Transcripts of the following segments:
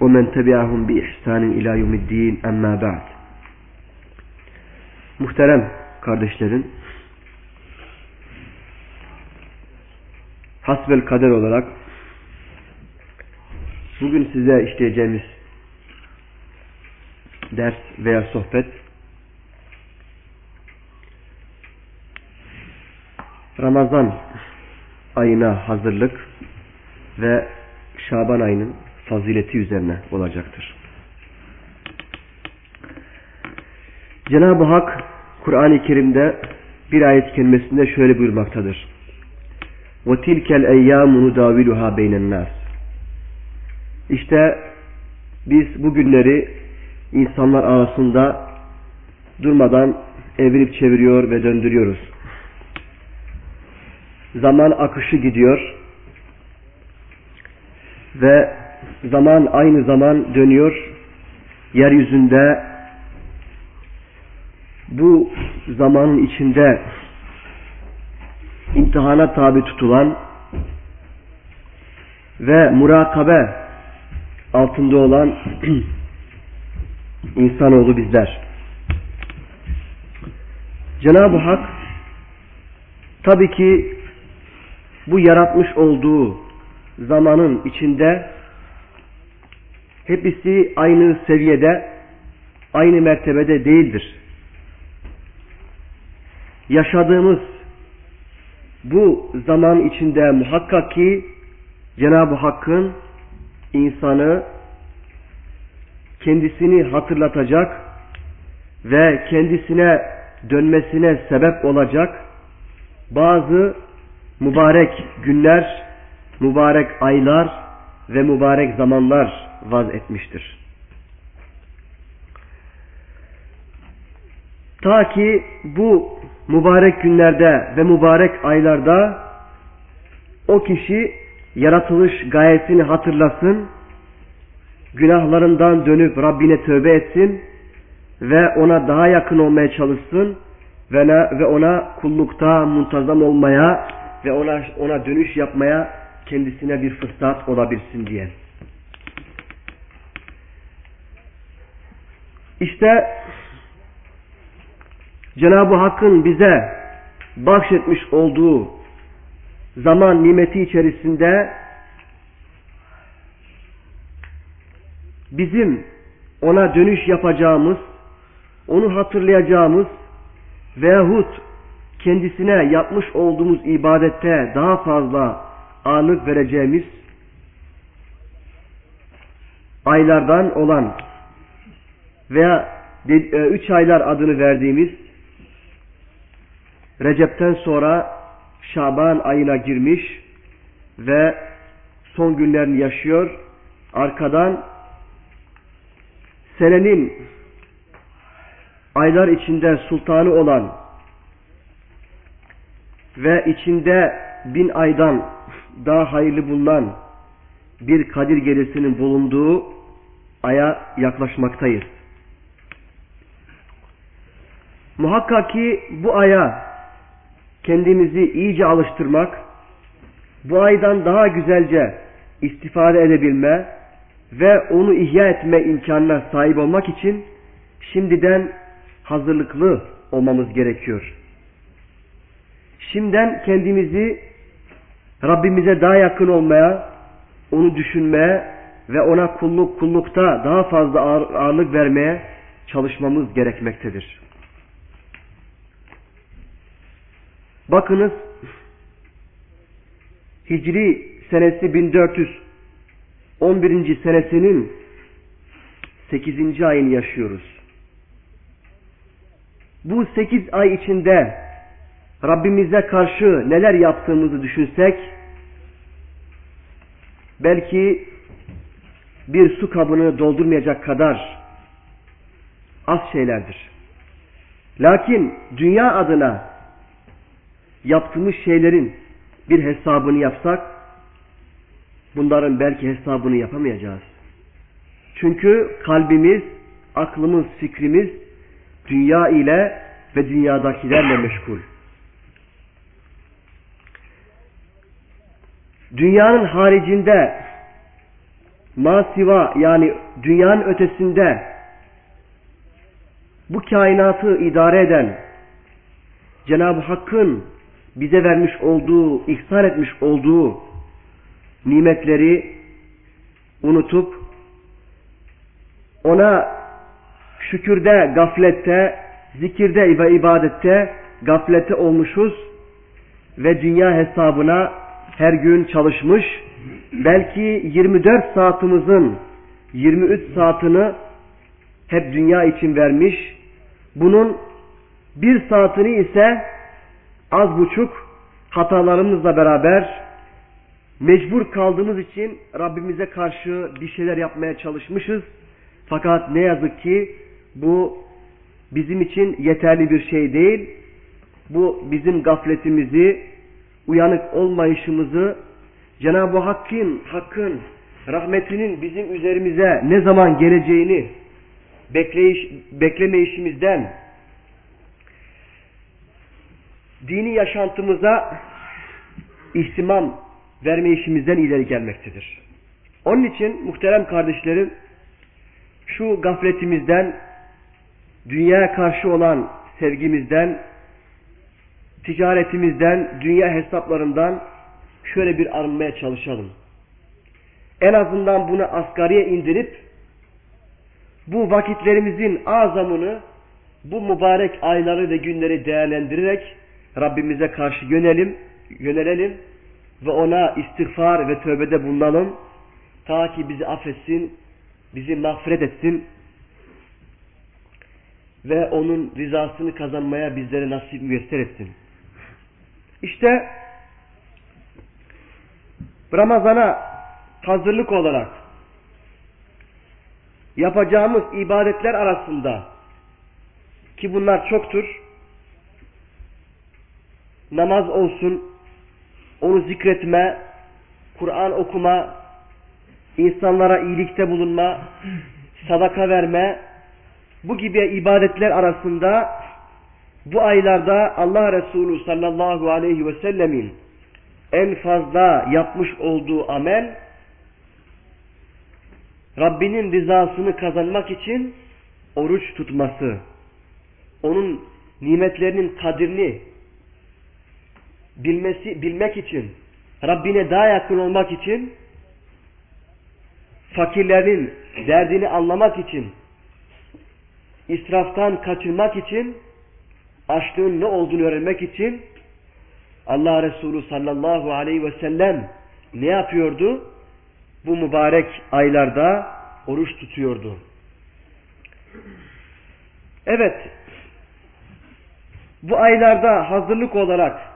ومن تبعهم بإحسان إلى يوم الدين أما بعد Muhterem kardeşlerim hasbel kader olarak bugün size işleyeceğimiz ders veya sohbet Ramazan ayına hazırlık ve Şaban ayının fazileti üzerine olacaktır. Cenab-ı Hak Kur'an-ı Kerim'de bir ayet kelimesinde şöyle buyurmaktadır. وَتِلْكَ الْاَيَّامُ نُدَاوِلُهَا بَيْنَ النَّاسِ İşte biz bu günleri insanlar arasında durmadan evirip çeviriyor ve döndürüyoruz. Zaman akışı gidiyor ve zaman aynı zaman dönüyor. Yeryüzünde bu zamanın içinde imtihana tabi tutulan ve murakabe altında olan insanoğlu bizler. Cenab-ı Hak tabii ki bu yaratmış olduğu zamanın içinde hepsi aynı seviyede, aynı mertebede değildir. Yaşadığımız bu zaman içinde muhakkak ki Cenab-ı Hakk'ın insanı kendisini hatırlatacak ve kendisine dönmesine sebep olacak bazı mübarek günler, mübarek aylar ve mübarek zamanlar vaz etmiştir. Ta ki bu mübarek günlerde ve mübarek aylarda o kişi yaratılış gayesini hatırlasın, günahlarından dönüp Rabbine tövbe etsin ve ona daha yakın olmaya çalışsın ve ona kullukta muntazam olmaya ve ona ona dönüş yapmaya kendisine bir fırsat olabilsin diye. İşte Cenab-ı Hakk'ın bize bahşetmiş olduğu zaman nimeti içerisinde bizim ona dönüş yapacağımız, onu hatırlayacağımız veyahut kendisine yapmış olduğumuz ibadette daha fazla ağırlık vereceğimiz aylardan olan veya üç aylar adını verdiğimiz Recep'ten sonra Şaban ayına girmiş ve son günlerini yaşıyor. Arkadan senenin aylar içinde sultanı olan ve içinde bin aydan daha hayırlı bulunan bir Kadir Gecesi'nin bulunduğu aya yaklaşmaktayız. Muhakkak ki bu aya kendimizi iyice alıştırmak, bu aydan daha güzelce istifade edebilme ve onu ihya etme imkanına sahip olmak için şimdiden hazırlıklı olmamız gerekiyor. Şimdiden kendimizi Rabbimize daha yakın olmaya, onu düşünmeye ve ona kulluk kullukta daha fazla ağırlık vermeye çalışmamız gerekmektedir. Bakınız Hicri senesi 1411. senesinin 8. ayını yaşıyoruz. Bu 8 ay içinde Rabbimize karşı neler yaptığımızı düşünsek belki bir su kabını doldurmayacak kadar az şeylerdir. Lakin dünya adına yaptığımız şeylerin bir hesabını yapsak bunların belki hesabını yapamayacağız. Çünkü kalbimiz, aklımız, fikrimiz dünya ile ve dünyadakilerle meşgul. Dünyanın haricinde masiva yani dünyanın ötesinde bu kainatı idare eden Cenab-ı Hakk'ın bize vermiş olduğu, ihsan etmiş olduğu nimetleri unutup ona şükürde, gaflette, zikirde ve ibadette gaflete olmuşuz ve dünya hesabına her gün çalışmış, belki 24 saatimizin 23 saatini hep dünya için vermiş, bunun bir saatini ise az buçuk hatalarımızla beraber mecbur kaldığımız için Rabbimize karşı bir şeyler yapmaya çalışmışız. Fakat ne yazık ki bu bizim için yeterli bir şey değil. Bu bizim gafletimizi, uyanık olmayışımızı, Cenab-ı Hakk'ın, Hakk'ın rahmetinin bizim üzerimize ne zaman geleceğini bekleyiş, beklemeyişimizden dini yaşantımıza ihtimam verme işimizden ileri gelmektedir. Onun için muhterem kardeşlerim şu gafletimizden, dünyaya karşı olan sevgimizden, ticaretimizden, dünya hesaplarından şöyle bir arınmaya çalışalım. En azından bunu asgariye indirip bu vakitlerimizin azamını bu mübarek ayları ve günleri değerlendirerek Rabbimize karşı yönelim, yönelelim ve ona istiğfar ve tövbede bulunalım. Ta ki bizi affetsin, bizi mağfiret etsin ve onun rızasını kazanmaya bizlere nasip müyesser etsin. İşte Ramazana hazırlık olarak yapacağımız ibadetler arasında ki bunlar çoktur. Namaz olsun, onu zikretme, Kur'an okuma, insanlara iyilikte bulunma, sadaka verme, bu gibi ibadetler arasında bu aylarda Allah Resulü sallallahu aleyhi ve sellemin en fazla yapmış olduğu amel Rabbinin rızasını kazanmak için oruç tutması, onun nimetlerinin kadrini bilmesi, bilmek için, Rabbine daha yakın olmak için, fakirlerin derdini anlamak için, israftan kaçınmak için, açlığın ne olduğunu öğrenmek için, Allah Resulü sallallahu aleyhi ve sellem ne yapıyordu? Bu mübarek aylarda oruç tutuyordu. Evet, bu aylarda hazırlık olarak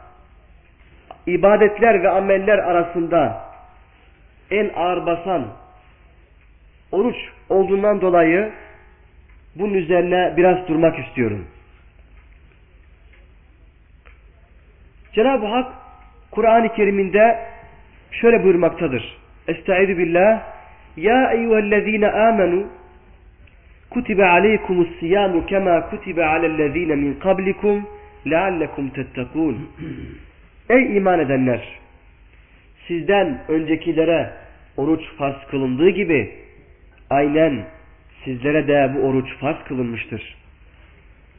ibadetler ve ameller arasında en ağır basan oruç olduğundan dolayı bunun üzerine biraz durmak istiyorum. Cenab-ı Hak Kur'an-ı Kerim'inde şöyle buyurmaktadır. Estaizu billah Ya eyyühellezine amenu kutibe aleykumus siyamu kema kutibe alellezine min kablikum leallekum tettekûn Ey iman edenler! Sizden öncekilere oruç farz kılındığı gibi aynen sizlere de bu oruç farz kılınmıştır.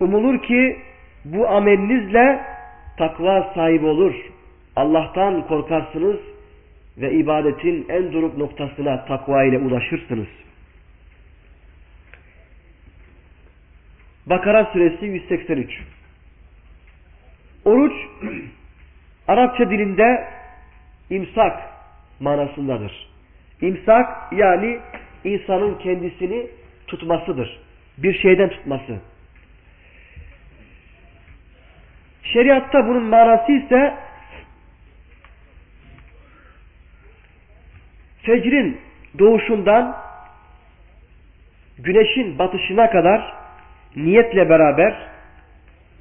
Umulur ki bu amelinizle takva sahibi olur. Allah'tan korkarsınız ve ibadetin en doruk noktasına takva ile ulaşırsınız. Bakara suresi 183 Oruç Arapça dilinde imsak manasındadır. İmsak yani insanın kendisini tutmasıdır. Bir şeyden tutması. Şeriatta bunun manası ise fecrin doğuşundan güneşin batışına kadar niyetle beraber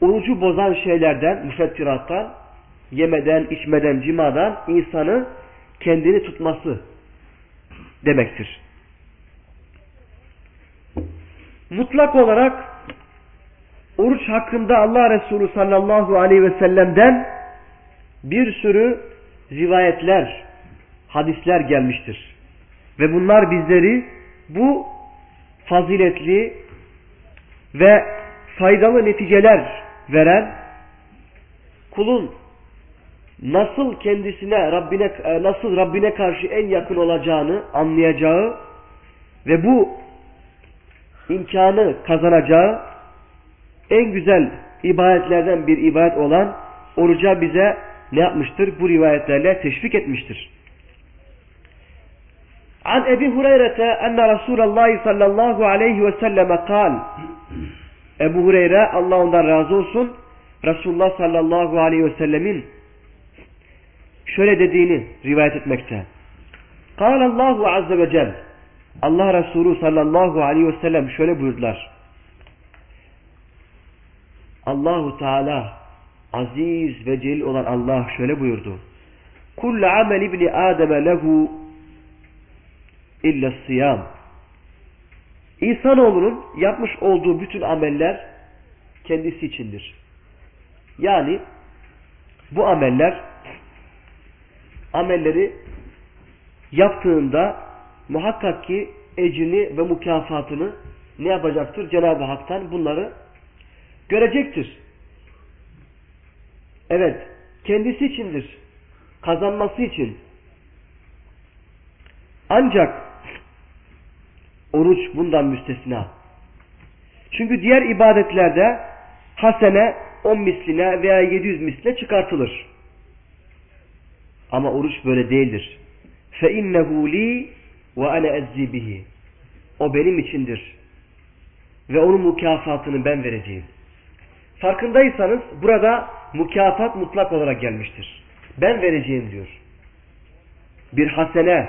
orucu bozan şeylerden, müfettirattan, yemeden, içmeden, cimadan insanı kendini tutması demektir. Mutlak olarak oruç hakkında Allah Resulü sallallahu aleyhi ve sellem'den bir sürü rivayetler, hadisler gelmiştir. Ve bunlar bizleri bu faziletli ve faydalı neticeler veren kulun nasıl kendisine Rabbine e, nasıl Rabbine karşı en yakın olacağını anlayacağı ve bu imkanı kazanacağı en güzel ibadetlerden bir ibadet olan oruca bize ne yapmıştır? Bu rivayetlerle teşvik etmiştir. An Ebi Hureyre'te enne Resulallah sallallahu aleyhi ve selleme kal. Ebu Hureyre Allah ondan razı olsun Resulullah sallallahu aleyhi ve sellemin şöyle dediğini rivayet etmekte. Allahu azze ve cel Allah Resulü sallallahu aleyhi ve sellem şöyle buyurdular. Allahu Teala aziz ve celil olan Allah şöyle buyurdu. Kullu amel ibni Adem'e lehu illa siyam. İnsanoğlunun yapmış olduğu bütün ameller kendisi içindir. Yani bu ameller amelleri yaptığında muhakkak ki ecrini ve mükafatını ne yapacaktır? Cenab-ı Hak'tan bunları görecektir. Evet, kendisi içindir. Kazanması için. Ancak oruç bundan müstesna. Çünkü diğer ibadetlerde hasene 10 misline veya 700 misline çıkartılır. Ama oruç böyle değildir. فَاِنَّهُ لِي وَاَنَا اَزِّي بِهِ O benim içindir. Ve onun mükafatını ben vereceğim. Farkındaysanız burada mükafat mutlak olarak gelmiştir. Ben vereceğim diyor. Bir hasene,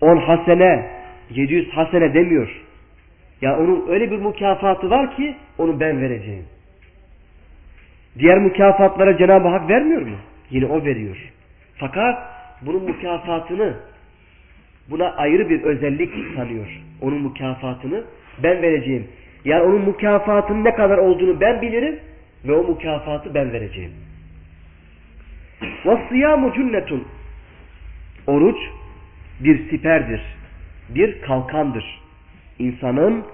on hasene, 700 hasene demiyor. Ya onun öyle bir mükafatı var ki onu ben vereceğim. Diğer mükafatlara Cenab-ı Hak vermiyor mu? Yine o veriyor. Fakat bunun mükafatını buna ayrı bir özellik tanıyor. Onun mükafatını ben vereceğim. Yani onun mükafatının ne kadar olduğunu ben bilirim ve o mükafatı ben vereceğim. وَالصِّيَامُ cünnetun Oruç bir siperdir. Bir kalkandır. İnsanın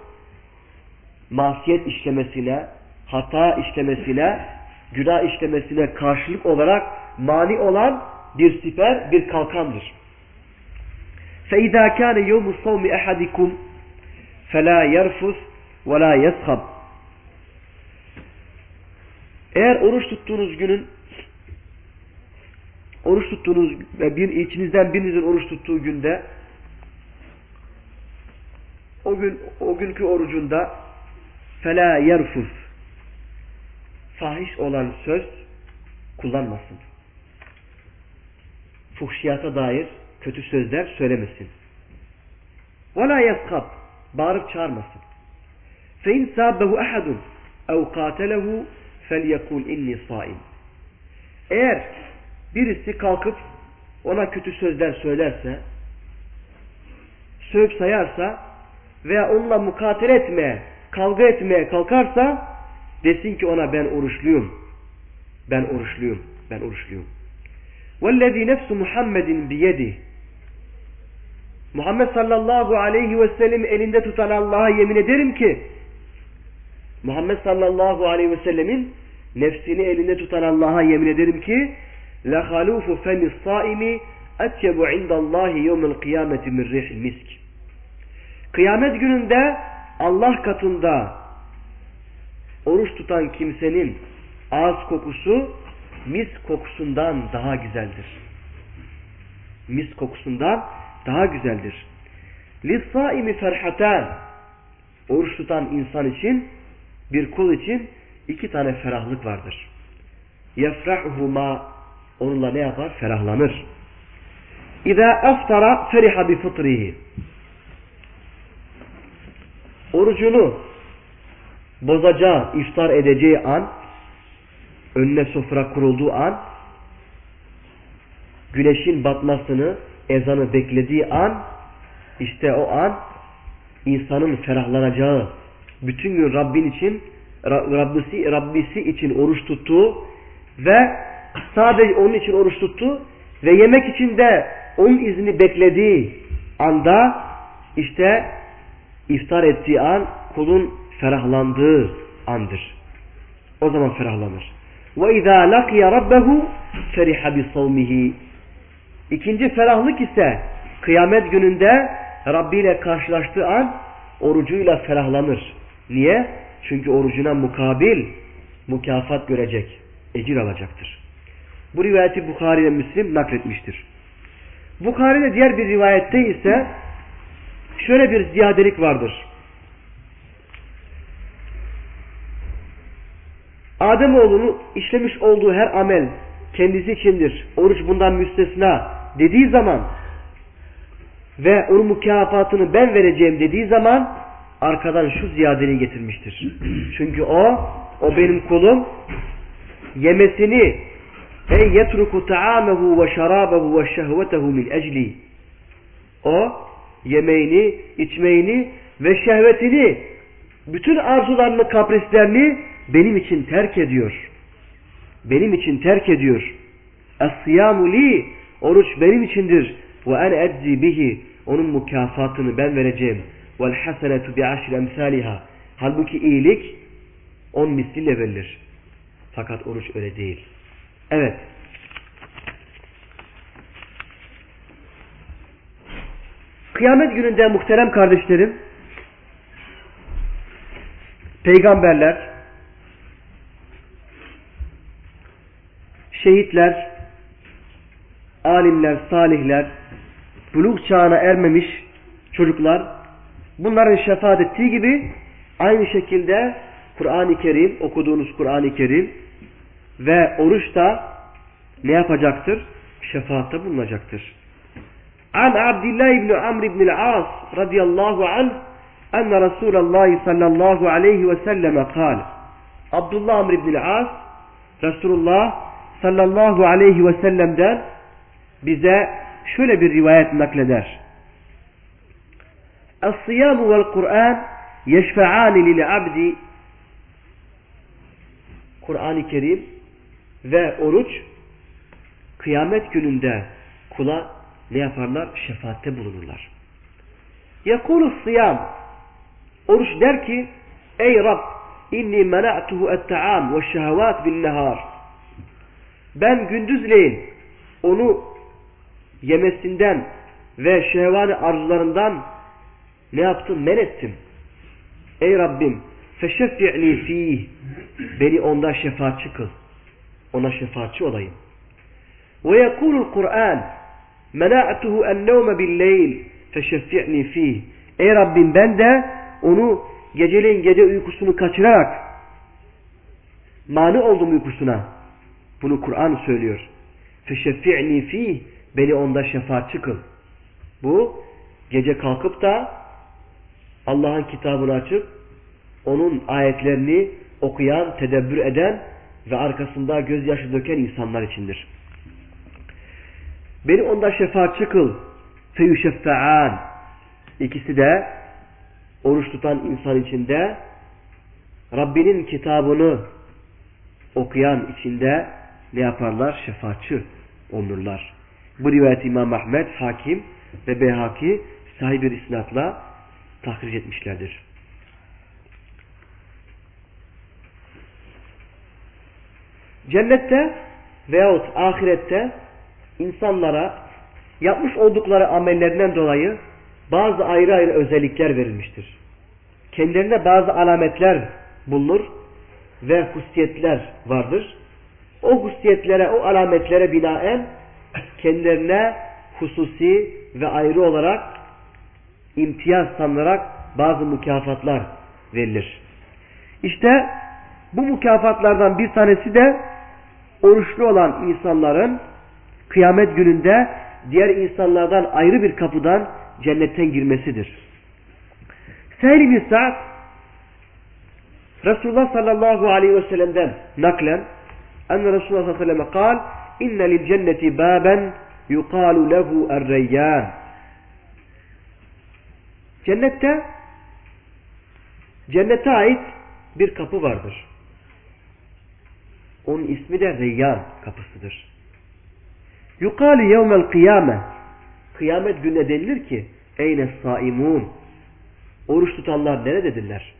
masiyet işlemesine, hata işlemesine, günah işlemesine karşılık olarak mani olan bir siper, bir kalkandır. فَاِذَا كَانَ يَوْمُ الصَّوْمِ اَحَدِكُمْ فَلَا يَرْفُثْ وَلَا يَسْخَبْ Eğer oruç tuttuğunuz günün oruç tuttuğunuz ve bir içinizden birinizin oruç tuttuğu günde o gün o günkü orucunda fela yerfus fahiş olan söz kullanmasın. Fuhşiyata dair kötü sözler söylemesin. La yaskab bağırıp çağırmasın. İn sabbehu ahadun ev katelehu felyekul inni saim. Eğer birisi kalkıp ona kötü sözler söylerse, sövüp sayarsa veya onunla mukatele etmeye, kavga etmeye kalkarsa desin ki ona ben oruçluyum. Ben oruçluyum. Ben oruçluyum. وَالَّذ۪ي نَفْسُ مُحَمَّدٍ بِيَدِهِ Muhammed sallallahu aleyhi ve sellem elinde tutan Allah'a yemin ederim ki Muhammed sallallahu aleyhi ve sellemin nefsini elinde tutan Allah'a yemin ederim ki لَخَلُوفُ فَمِ الصَّائِمِ اَتْيَبُ عِنْدَ اللّٰهِ يَوْمَ الْقِيَامَةِ مِنْ رِحِ الْمِسْكِ Kıyamet gününde Allah katında oruç tutan kimsenin ağız kokusu mis kokusundan daha güzeldir. Mis kokusundan daha güzeldir. لِلصَّائِمِ ferhatan Oruç tutan insan için, bir kul için iki tane ferahlık vardır. yefra'uhuma onunla ne yapar? Ferahlanır. İza aftara feriha bi fıtrihi. Orucunu bozacağı, iftar edeceği an, önüne sofra kurulduğu an, güneşin batmasını, ezanı beklediği an, işte o an insanın ferahlanacağı, bütün gün Rabbin için, Rabbisi, Rabbisi için oruç tuttuğu ve sadece onun için oruç tuttu ve yemek için de onun izni beklediği anda işte iftar ettiği an kulun ferahlandığı andır. O zaman ferahlanır. Ve lakiye rabbehu feriha bi savmihi. İkinci ferahlık ise kıyamet gününde Rabbi ile karşılaştığı an orucuyla ferahlanır. Niye? Çünkü orucuna mukabil mükafat görecek, ecir alacaktır. Bu rivayeti Bukhari ile Müslim nakletmiştir. Bukhari'de diğer bir rivayette ise şöyle bir ziyadelik vardır. Ademoğlunu işlemiş olduğu her amel kendisi içindir. Oruç bundan müstesna dediği zaman ve onun mükafatını ben vereceğim dediği zaman arkadan şu ziyadeliği getirmiştir. Çünkü o, o benim kulum yemesini ey yetruku ta'amehu ve şarabehu ve şehvetehu min ecli o yemeğini, içmeğini ve şehvetini bütün arzularını, kaprislerini benim için terk ediyor. Benim için terk ediyor. Es-siyamu li oruç benim içindir. Ve en edzi bihi onun mükafatını ben vereceğim. Vel hasenetu bi emsaliha. Halbuki iyilik on misliyle verilir. Fakat oruç öyle değil. Evet. Kıyamet gününde muhterem kardeşlerim peygamberler şehitler alimler, salihler buluk çağına ermemiş çocuklar bunların şefaat ettiği gibi aynı şekilde Kur'an-ı Kerim okuduğunuz Kur'an-ı Kerim ve oruç da ne yapacaktır? Şefaatte bulunacaktır. An Abdullah ibn Amr ibn al-As radıyallahu anh enne Resulullah sallallahu aleyhi ve selleme kal. Abdullah Amr ibn al-As Resulullah sallallahu aleyhi ve sellem'den bize şöyle bir rivayet nakleder. Es-siyamu vel Kur'an yeşfe'ani lil abdi Kur'an-ı Kerim ve oruç kıyamet gününde kula ne yaparlar? Şefaatte bulunurlar. Yakulu sıyam oruç der ki ey Rab inni mena'tuhu et-ta'am ve şehvat bin nehar ben gündüzleyin onu yemesinden ve şehvani arzularından ne yaptım? Men ettim. Ey Rabbim feşeffi'ni fih beni onda şefaatçi kıl. Ona şefaatçi olayım. Ve yekulul Kur'an mena'tuhu en-nevme bil-leyl feşeffi'ni fih. Ey Rabbim ben de onu geceleyin gece uykusunu kaçırarak mani oldum uykusuna. Bunu Kur'an söylüyor. Feşeffi'ni fih beni onda şefaatçi kıl. Bu gece kalkıp da Allah'ın kitabını açıp onun ayetlerini okuyan, tedebbür eden ve arkasında gözyaşı döken insanlar içindir. Beni onda şefaatçi kıl. Feyüşeffe'an. İkisi de oruç tutan insan içinde Rabbinin kitabını okuyan içinde ne yaparlar? Şefaatçi olurlar. Bu rivayet İmam Ahmet, Hakim ve Beyhaki sahih bir isnatla tahric etmişlerdir. Cennette veyahut ahirette insanlara yapmış oldukları amellerinden dolayı bazı ayrı ayrı özellikler verilmiştir. Kendilerine bazı alametler bulunur ve husiyetler vardır. O husiyetlere, o alametlere binaen kendilerine hususi ve ayrı olarak imtiyaz sanılarak bazı mükafatlar verilir. İşte bu mükafatlardan bir tanesi de oruçlu olan insanların kıyamet gününde diğer insanlardan ayrı bir kapıdan cennetten girmesidir. Sehl bin Sa'd Resulullah sallallahu aleyhi ve sellem'den naklen enne Resulullah sallallahu aleyhi ve sellem kal inne lil cenneti baben yukalu lehu er-reyyan Cennette cennete ait bir kapı vardır. Onun ismi de Reyyan kapısıdır. Yukali yevmel kıyame Kıyamet gününe denilir ki Eyne saimun Oruç tutanlar nerededirler?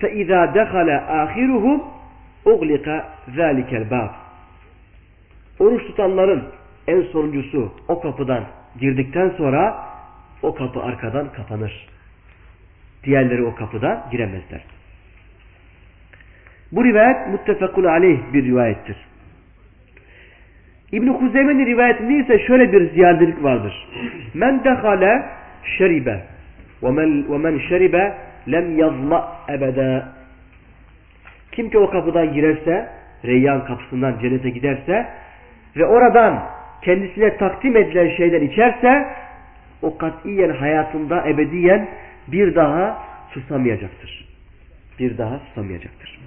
فَاِذَا دَخَلَ آخِرُهُمْ uglika zâlikel bâb. Oruç tutanların en sonuncusu o kapıdan girdikten sonra o kapı arkadan kapanır. Diğerleri o kapıdan giremezler. Bu rivayet muttefakun aleyh bir rivayettir. İbn-i Kuzeymen'in rivayetinde ise şöyle bir ziyadelik vardır. Men dehale şeribe ve men şeribe lem yazma ebeda kim ki o kapıdan girerse, Reyyan kapısından cennete giderse ve oradan kendisine takdim edilen şeyler içerse o katiyen hayatında ebediyen bir daha susamayacaktır. Bir daha susamayacaktır.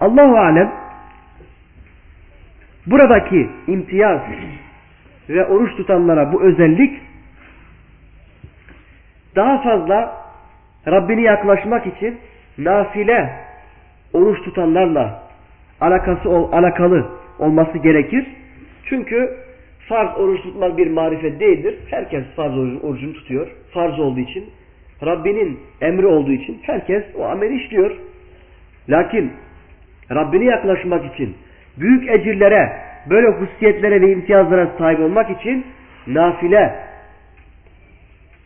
Allahu alem buradaki imtiyaz ve oruç tutanlara bu özellik daha fazla Rabbini yaklaşmak için nafile oruç tutanlarla alakası alakalı olması gerekir. Çünkü farz oruç tutmak bir marifet değildir. Herkes farz orucunu tutuyor. Farz olduğu için, Rabbinin emri olduğu için herkes o ameli işliyor. Lakin Rabbine yaklaşmak için, büyük ecirlere, böyle hususiyetlere ve imtiyazlara sahip olmak için nafile,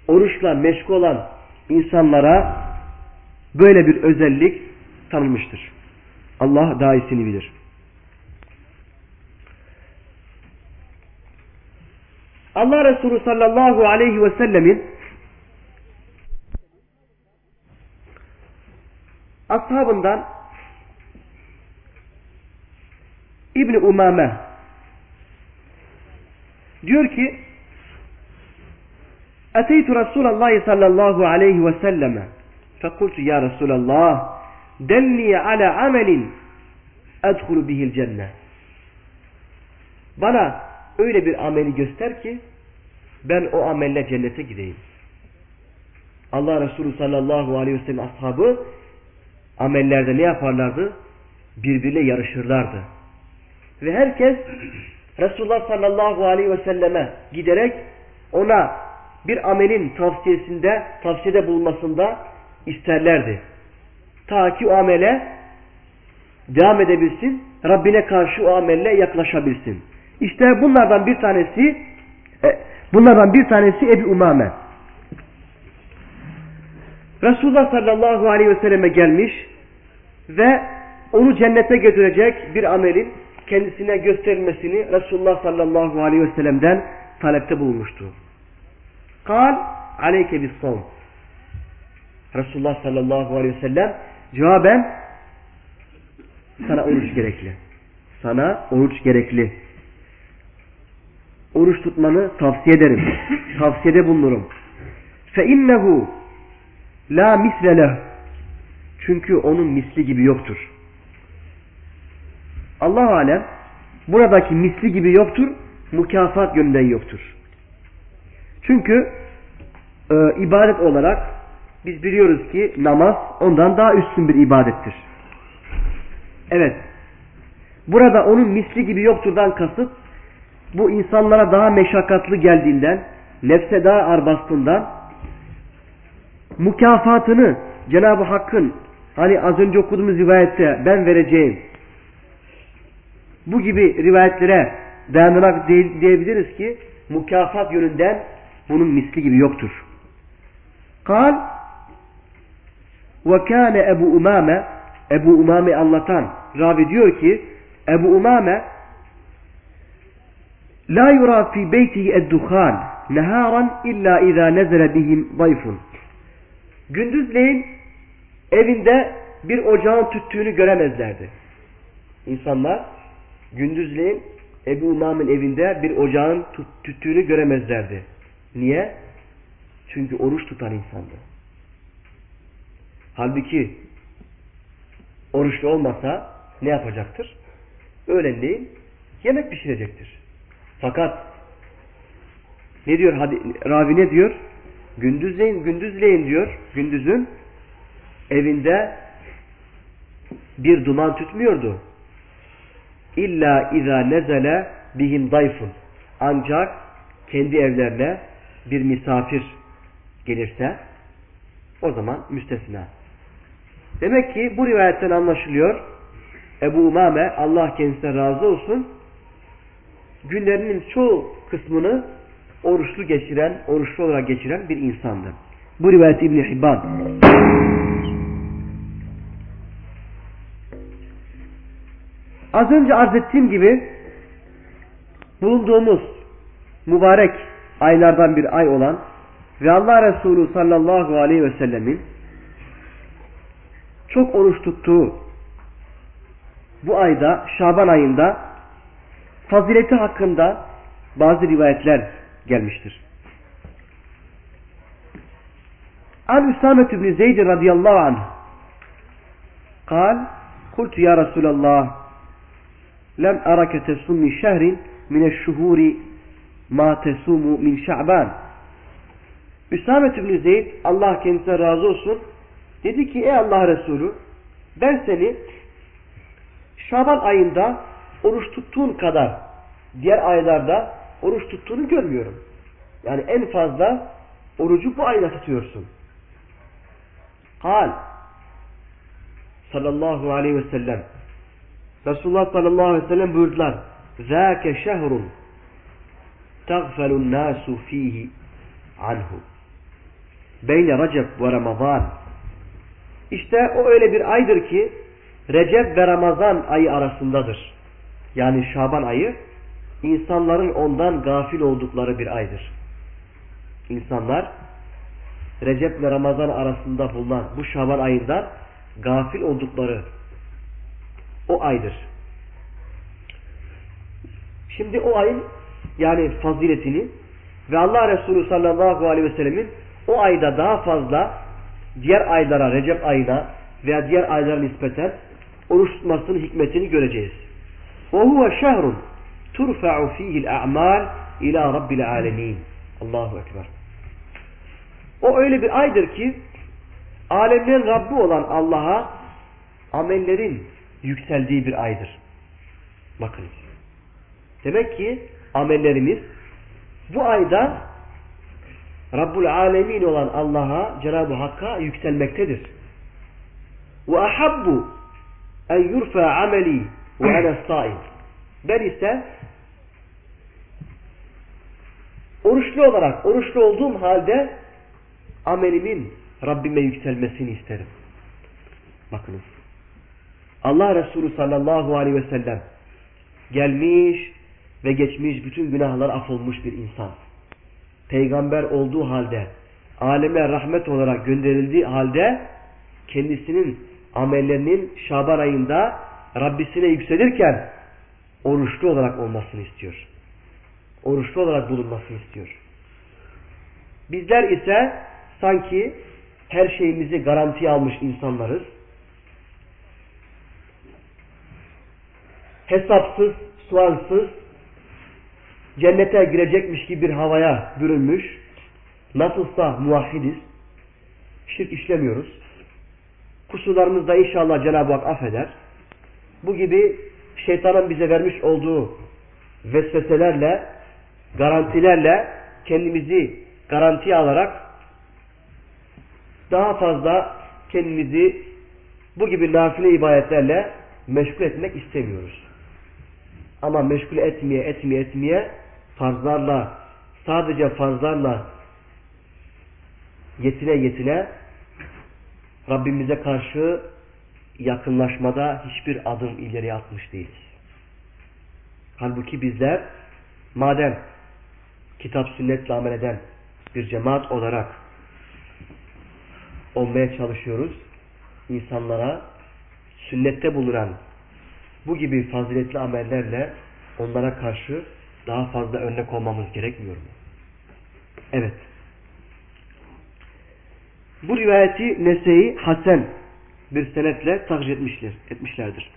oruçla meşgul olan insanlara böyle bir özellik tanınmıştır. Allah daha iyisini bilir. Allah Resulü sallallahu aleyhi ve sellemin ashabından İbni Umame diyor ki Eteytu Resulallah sallallahu aleyhi ve selleme fekultu ya Resulallah delni ala amelin edhulu bihil cennet bana öyle bir ameli göster ki ben o amelle cennete gideyim. Allah Resulü sallallahu aleyhi ve sellem ashabı amellerde ne yaparlardı? Birbiriyle yarışırlardı. Ve herkes Resulullah sallallahu aleyhi ve selleme giderek ona bir amelin tavsiyesinde, tavsiyede bulunmasında isterlerdi. Ta ki o amele devam edebilsin, Rabbine karşı o amelle yaklaşabilsin. İşte bunlardan bir tanesi e, bunlardan bir tanesi Ebi Umame. Resulullah sallallahu aleyhi ve selleme gelmiş ve onu cennete götürecek bir amelin kendisine gösterilmesini Resulullah sallallahu aleyhi ve sellem'den talepte bulunmuştu. Kal aleyke bis son. Resulullah sallallahu aleyhi ve sellem cevaben sana oruç gerekli. Sana oruç gerekli oruç tutmanı tavsiye ederim. Tavsiyede bulunurum. Fe innehu la misle Çünkü onun misli gibi yoktur. Allah alem buradaki misli gibi yoktur, mükafat yönünden yoktur. Çünkü e, ibadet olarak biz biliyoruz ki namaz ondan daha üstün bir ibadettir. Evet. Burada onun misli gibi yokturdan kasıt bu insanlara daha meşakkatlı geldiğinden, nefse daha ağır bastığından mükafatını Cenab-ı Hakk'ın hani az önce okuduğumuz rivayette ben vereceğim bu gibi rivayetlere dayanarak diyebiliriz ki mükafat yönünden bunun misli gibi yoktur. Kal ve kâne Ebu Umame Ebu Umame anlatan ravi diyor ki Ebu Umame La yura fi beytihi edduhan neharan illa iza nezele bihim zayfun. Gündüzleyin evinde bir ocağın tüttüğünü göremezlerdi. İnsanlar gündüzleyin Ebu Umam'ın evinde bir ocağın tüttüğünü göremezlerdi. Niye? Çünkü oruç tutan insandı. Halbuki oruçlu olmasa ne yapacaktır? Öğlenleyin yemek pişirecektir. Fakat ne diyor? Hadi, Ravi ne diyor? Gündüzleyin, gündüzleyin diyor. Gündüzün evinde bir duman tütmüyordu. İlla izâ nezele bihim dayfun. Ancak kendi evlerine bir misafir gelirse o zaman müstesna. Demek ki bu rivayetten anlaşılıyor. Ebu Umame Allah kendisine razı olsun günlerinin çoğu kısmını oruçlu geçiren, oruçlu olarak geçiren bir insandı. Bu rivayet İbn Hibban. Az önce arz ettiğim gibi bulunduğumuz mübarek aylardan bir ay olan ve Allah Resulü sallallahu aleyhi ve sellemin çok oruç tuttuğu bu ayda, Şaban ayında fazileti hakkında bazı rivayetler gelmiştir. An Üsamet ibn Zeyd radıyallahu anh kal kultu ya Resulallah lem arake tesummi şehrin mineşşuhuri ma tesumu min şa'ban Üsamet ibn Zeyd Allah kendisine razı olsun dedi ki ey Allah Resulü ben seni Şaban ayında oruç tuttuğun kadar diğer aylarda oruç tuttuğunu görmüyorum. Yani en fazla orucu bu ayda tutuyorsun. Kal sallallahu aleyhi ve sellem Resulullah sallallahu aleyhi ve sellem buyurdular Zâke şehrun tagfelun nâsu fihi anhu beyne Recep ve Ramazan İşte o öyle bir aydır ki Recep ve Ramazan ayı arasındadır. Yani Şaban ayı insanların ondan gafil oldukları bir aydır. İnsanlar Recep ve Ramazan arasında bulunan bu Şaban ayında gafil oldukları o aydır. Şimdi o ayın yani faziletini ve Allah Resulü sallallahu aleyhi ve sellemin o ayda daha fazla diğer aylara, Recep ayına veya diğer aylara nispeten oruç tutmasının hikmetini göreceğiz. وَهُوَ شَهْرٌ تُرْفَعُ ف۪يهِ الْاَعْمَالِ اِلٰى رَبِّ الْعَالَمِينَ Allahu Ekber. O öyle bir aydır ki alemlerin Rabbi olan Allah'a amellerin yükseldiği bir aydır. Bakın. Demek ki amellerimiz bu ayda Rabbul Alemin olan Allah'a, Cenab-ı Hakk'a yükselmektedir. Ve ahabbu en yurfa ameli ve saim. Ben ise oruçlu olarak, oruçlu olduğum halde amelimin Rabbime yükselmesini isterim. Bakınız. Allah Resulü sallallahu aleyhi ve sellem gelmiş ve geçmiş bütün günahlar affolmuş bir insan. Peygamber olduğu halde, aleme rahmet olarak gönderildiği halde kendisinin amellerinin Şaban ayında Rabbisine yükselirken oruçlu olarak olmasını istiyor. Oruçlu olarak bulunmasını istiyor. Bizler ise sanki her şeyimizi garantiye almış insanlarız. Hesapsız, sualsız, cennete girecekmiş gibi bir havaya bürünmüş, nasılsa muvahhidiz, şirk işlemiyoruz. Kusurlarımızı da inşallah Cenab-ı Hak affeder. Bu gibi şeytanın bize vermiş olduğu vesveselerle, garantilerle kendimizi garantiye alarak daha fazla kendimizi bu gibi nafile ibadetlerle meşgul etmek istemiyoruz. Ama meşgul etmeye, etmeye, etmeye farzlarla, sadece farzlarla yetine yetine Rabbimize karşı yakınlaşmada hiçbir adım ileri atmış değiliz. Halbuki bizler madem kitap sünnetle amel eden bir cemaat olarak olmaya çalışıyoruz, insanlara sünnette bulunan bu gibi faziletli amellerle onlara karşı daha fazla örnek olmamız gerekmiyor mu? Evet. Bu rivayeti Nese'yi Hasan bir senetle takdir etmişler, etmişlerdir.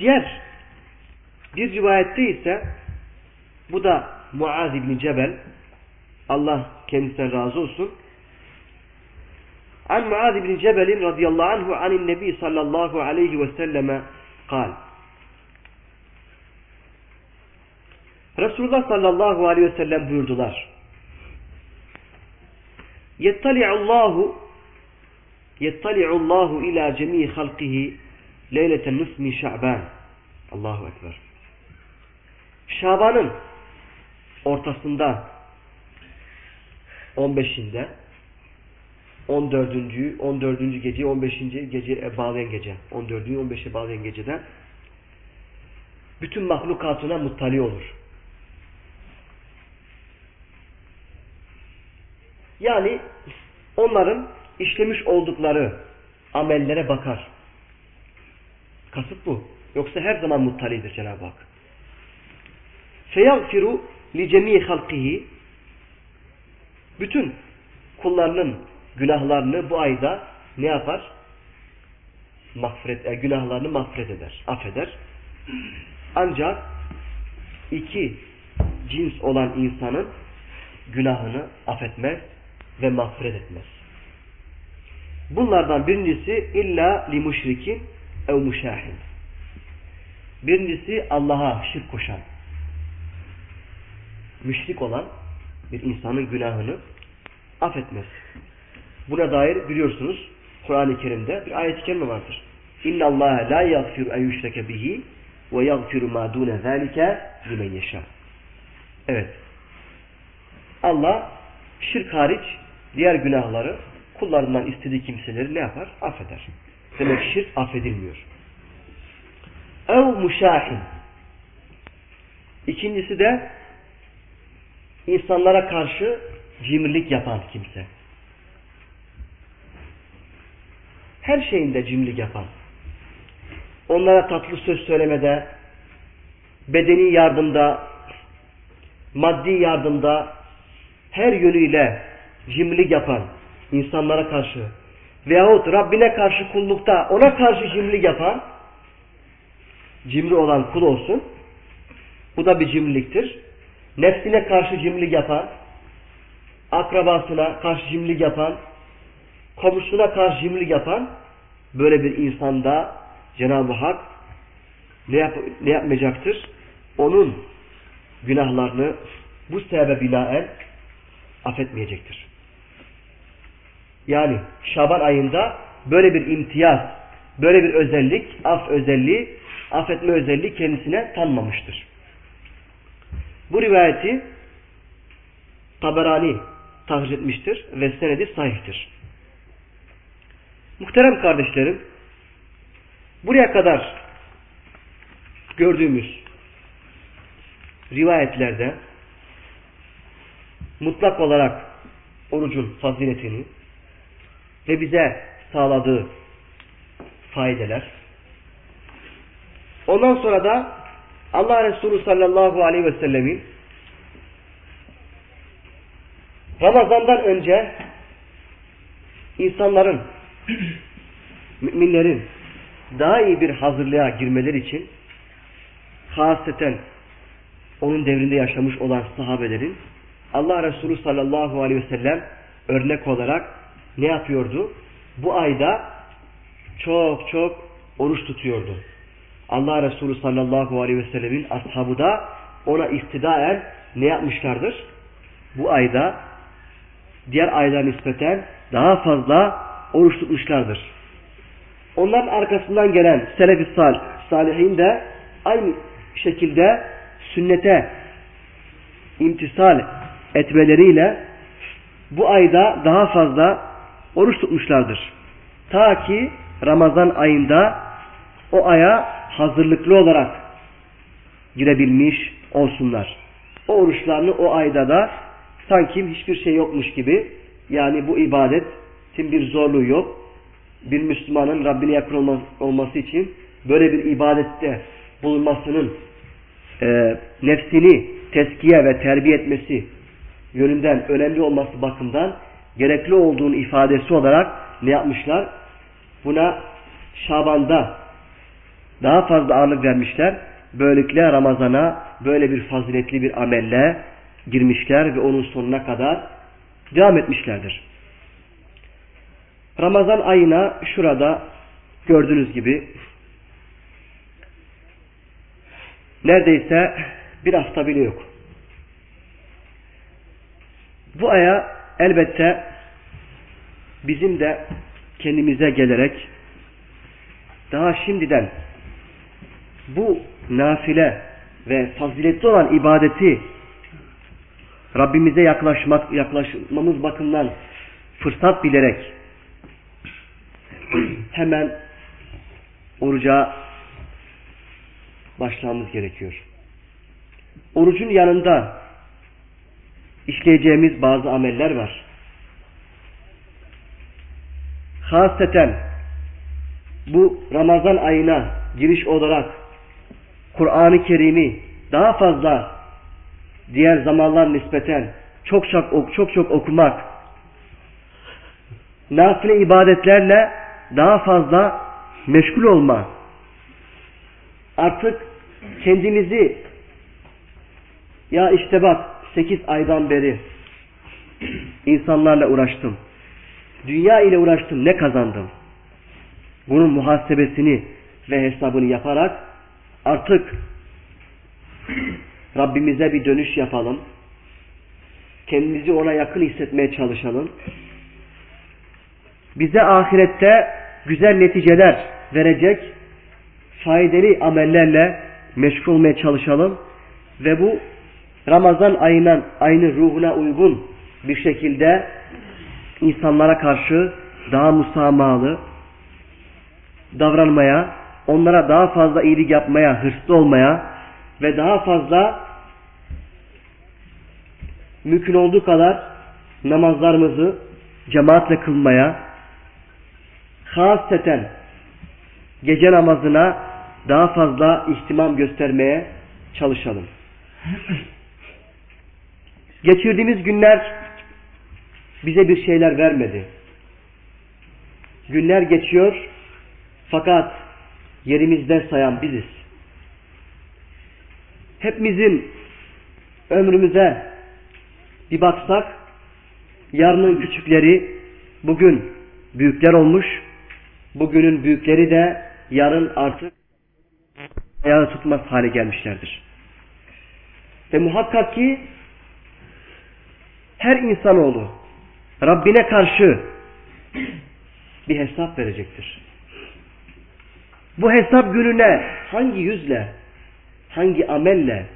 Diğer bir rivayette ise bu da Muaz İbni Cebel Allah kendisinden razı olsun. An Muaz İbni Cebel'in radıyallahu anhu anin nebi sallallahu aleyhi ve selleme kal. Resulullah sallallahu aleyhi ve sellem buyurdular. Yettali'ullahu Yettali'ullahu ila cemii halkihi leyleten nusmi şa'ban. Allahu Ekber. Şaban'ın ortasında 15'inde 14. 14. gece 15. gece bağlayan gece 14. 15'e bağlayan gecede bütün mahlukatına muttali olur. Yani onların işlemiş oldukları amellere bakar. Kasıt bu. Yoksa her zaman muttalidir Cenab-ı Hak. Li cemii halkihi bütün kullarının günahlarını bu ayda ne yapar? Mağfiret, e, günahlarını mağfiret eder, affeder. Ancak iki cins olan insanın günahını affetmez ve mağfiret etmez. Bunlardan birincisi illa li müşrikin ev müşahin. Birincisi Allah'a şirk koşan, müşrik olan bir insanın günahını affetmez. Buna dair biliyorsunuz Kur'an-ı Kerim'de bir ayet-i kerime vardır. İnna Allah la yaghfiru en yushrake bihi ve yaghfiru ma dune zalika limen yasha. Evet. Allah şirk hariç diğer günahları kullarından istediği kimseleri ne yapar? Affeder. Demek şirk affedilmiyor. Ev muşahin. İkincisi de insanlara karşı cimrilik yapan kimse. Her şeyinde cimrilik yapan. Onlara tatlı söz söylemede, bedeni yardımda, maddi yardımda, her yönüyle cimrilik yapan insanlara karşı veyahut Rabbine karşı kullukta ona karşı cimrilik yapan cimri olan kul olsun. Bu da bir cimriliktir. Nefsine karşı cimrilik yapan akrabasına karşı cimrilik yapan, komşusuna karşı cimrilik yapan böyle bir insanda Cenab-ı Hak ne, yap ne yapmayacaktır? Onun günahlarını bu sebebe binaen affetmeyecektir. Yani Şaban ayında böyle bir imtiyaz, böyle bir özellik, af özelliği, affetme özelliği kendisine tanmamıştır. Bu rivayeti Taberani tahriş etmiştir ve senedi sahihtir. Muhterem kardeşlerim, buraya kadar gördüğümüz rivayetlerde mutlak olarak orucun faziletini ve bize sağladığı faydeler. Ondan sonra da Allah Resulü sallallahu aleyhi ve sellemin Ramazan'dan önce insanların, müminlerin daha iyi bir hazırlığa girmeleri için haseten onun devrinde yaşamış olan sahabelerin Allah Resulü sallallahu aleyhi ve sellem örnek olarak ne yapıyordu? Bu ayda çok çok oruç tutuyordu. Allah Resulü sallallahu aleyhi ve sellemin ashabı da ona istidaen ne yapmışlardır? Bu ayda diğer aylara nispeten daha fazla oruç tutmuşlardır. Onların arkasından gelen selef-i sal, salihin de aynı şekilde sünnete imtisal etmeleriyle bu ayda daha fazla oruç tutmuşlardır. Ta ki Ramazan ayında o aya hazırlıklı olarak girebilmiş olsunlar. O oruçlarını o ayda da sanki hiçbir şey yokmuş gibi yani bu ibadetin bir zorluğu yok. Bir Müslümanın Rabbine yakın olması için böyle bir ibadette bulunmasının e, nefsini teskiye ve terbiye etmesi yönünden önemli olması bakımından gerekli olduğunu ifadesi olarak ne yapmışlar? Buna Şaban'da daha fazla ağırlık vermişler. Böylelikle Ramazan'a böyle bir faziletli bir amelle girmişler ve onun sonuna kadar devam etmişlerdir. Ramazan ayına şurada gördüğünüz gibi neredeyse bir hafta bile yok. Bu aya elbette bizim de kendimize gelerek daha şimdiden bu nafile ve faziletli olan ibadeti Rabbimize yaklaşmak, yaklaşmamız bakımından fırsat bilerek hemen oruca başlamamız gerekiyor. Orucun yanında işleyeceğimiz bazı ameller var. Haseten bu Ramazan ayına giriş olarak Kur'an-ı Kerim'i daha fazla diğer zamanlar nispeten çok çok, çok çok okumak, nafile ibadetlerle daha fazla meşgul olma, artık kendimizi ya işte bak 8 aydan beri insanlarla uğraştım. Dünya ile uğraştım ne kazandım? Bunun muhasebesini ve hesabını yaparak artık Rabbimize bir dönüş yapalım. Kendimizi ona yakın hissetmeye çalışalım. Bize ahirette güzel neticeler verecek faydalı amellerle meşgul olmaya çalışalım. Ve bu Ramazan ayının aynı ruhuna uygun bir şekilde insanlara karşı daha musamahalı davranmaya, onlara daha fazla iyilik yapmaya, hırslı olmaya ve daha fazla mümkün olduğu kadar namazlarımızı cemaatle kılmaya, haseten gece namazına daha fazla ihtimam göstermeye çalışalım. Geçirdiğimiz günler bize bir şeyler vermedi. Günler geçiyor fakat yerimizden sayan biziz. Hepimizin ömrümüze bir baksak yarının küçükleri bugün büyükler olmuş. Bugünün büyükleri de yarın artık ayağı tutmaz hale gelmişlerdir. Ve muhakkak ki her insanoğlu Rabbine karşı bir hesap verecektir. Bu hesap gününe hangi yüzle, hangi amelle,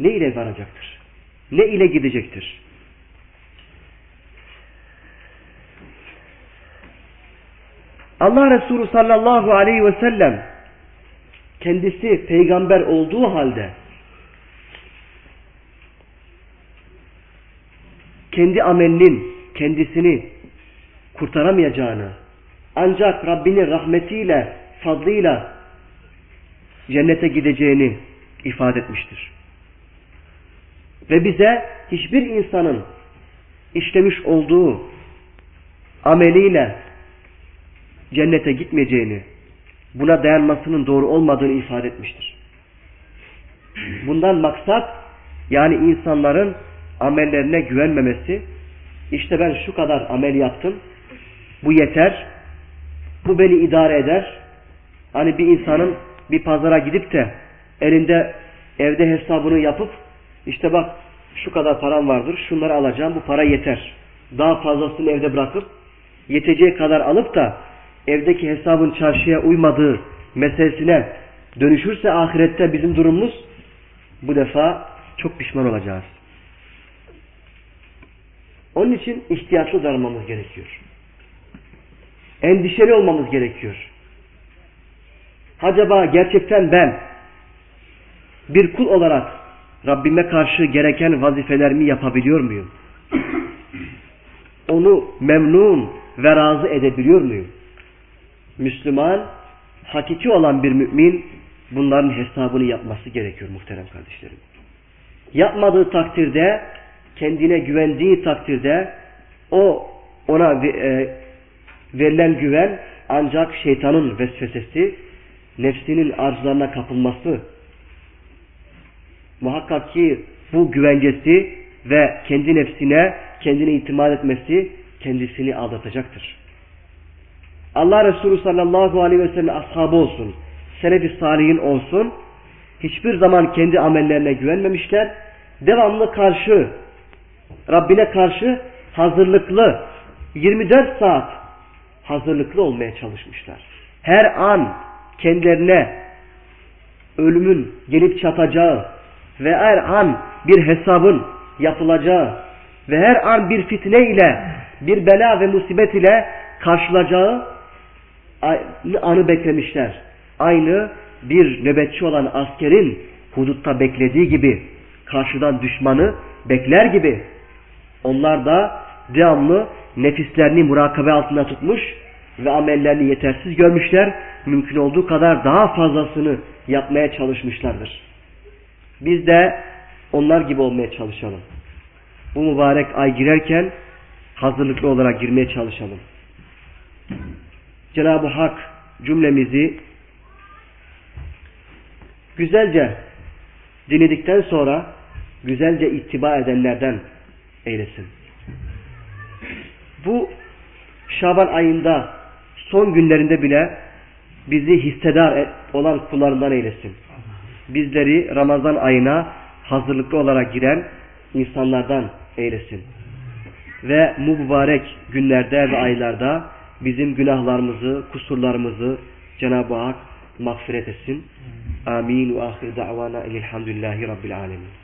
ne ile varacaktır? Ne ile gidecektir? Allah Resulü sallallahu aleyhi ve sellem kendisi peygamber olduğu halde kendi amelinin kendisini kurtaramayacağını ancak Rabbinin rahmetiyle, fadlıyla cennete gideceğini ifade etmiştir. Ve bize hiçbir insanın işlemiş olduğu ameliyle cennete gitmeyeceğini, buna dayanmasının doğru olmadığını ifade etmiştir. Bundan maksat yani insanların amellerine güvenmemesi, işte ben şu kadar amel yaptım, bu yeter, bu beni idare eder. Hani bir insanın bir pazara gidip de elinde evde hesabını yapıp işte bak şu kadar param vardır şunları alacağım bu para yeter. Daha fazlasını evde bırakıp yeteceği kadar alıp da evdeki hesabın çarşıya uymadığı meselesine dönüşürse ahirette bizim durumumuz bu defa çok pişman olacağız. Onun için ihtiyatlı davranmamız gerekiyor. Endişeli olmamız gerekiyor. Acaba gerçekten ben bir kul olarak Rabbime karşı gereken vazifelerimi yapabiliyor muyum? Onu memnun ve razı edebiliyor muyum? Müslüman, hakiki olan bir mümin bunların hesabını yapması gerekiyor muhterem kardeşlerim. Yapmadığı takdirde, kendine güvendiği takdirde o ona e, verilen güven ancak şeytanın vesvesesi, nefsinin arzularına kapılması, muhakkak ki bu güvencesi ve kendi nefsine, kendine itimat etmesi kendisini aldatacaktır. Allah Resulü sallallahu aleyhi ve sellem ashabı olsun, senedi salihin olsun, hiçbir zaman kendi amellerine güvenmemişler, devamlı karşı, Rabbine karşı hazırlıklı, 24 saat hazırlıklı olmaya çalışmışlar. Her an kendilerine ölümün gelip çatacağı ve her an bir hesabın yapılacağı ve her an bir fitne ile bir bela ve musibet ile karşılacağı anı beklemişler. Aynı bir nöbetçi olan askerin hudutta beklediği gibi karşıdan düşmanı bekler gibi onlar da devamlı nefislerini murakabe altında tutmuş ve amellerini yetersiz görmüşler. Mümkün olduğu kadar daha fazlasını yapmaya çalışmışlardır. Biz de onlar gibi olmaya çalışalım. Bu mübarek ay girerken hazırlıklı olarak girmeye çalışalım. Cenab-ı Hak cümlemizi güzelce dinledikten sonra güzelce ittiba edenlerden eylesin. Bu Şaban ayında son günlerinde bile bizi hissedar olan kullarından eylesin. Bizleri Ramazan ayına hazırlıklı olarak giren insanlardan eylesin. Ve mübarek günlerde ve aylarda bizim günahlarımızı, kusurlarımızı Cenab-ı Hak mağfiret etsin. Amin ve ahir da'vana elhamdülillahi rabbil alemin.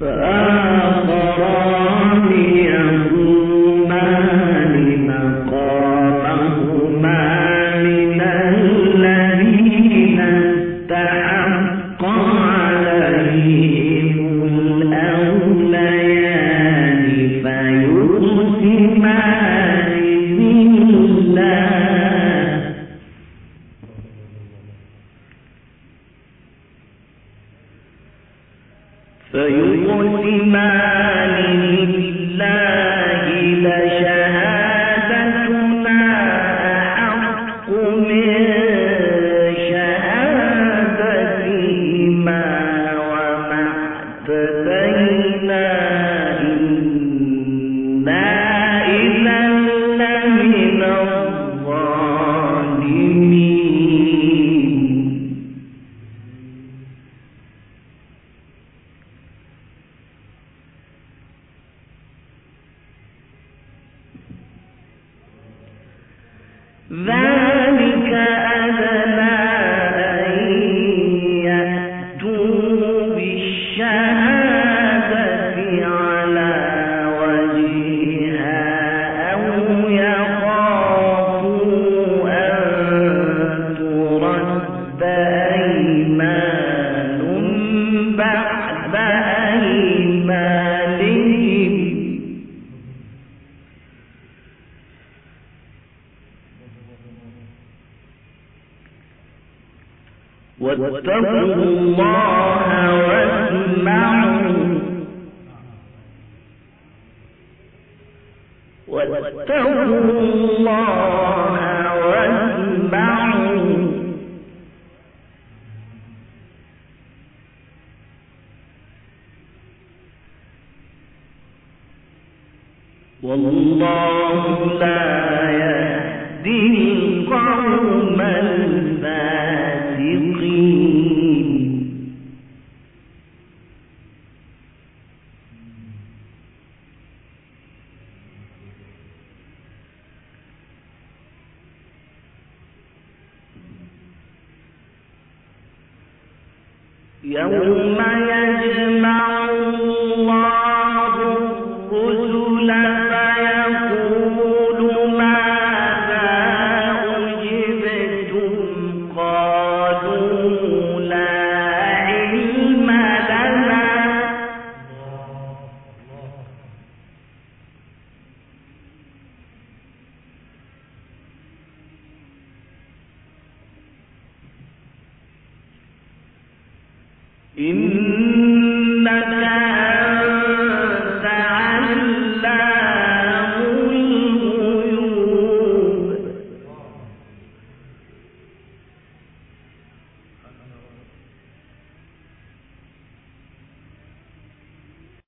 فآخران يقول واتقوا الله واتقوا الله والله لا